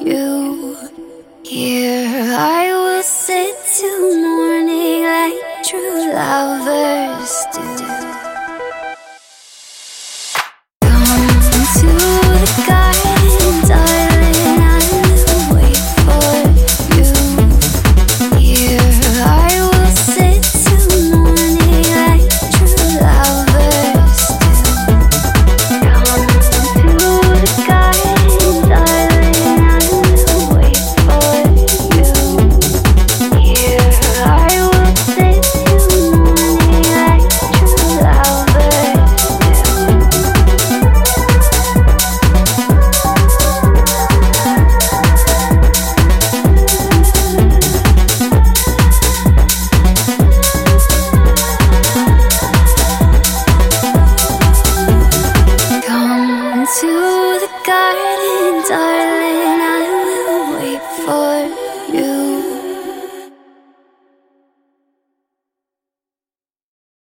you here. I will sit till morning like true lovers do.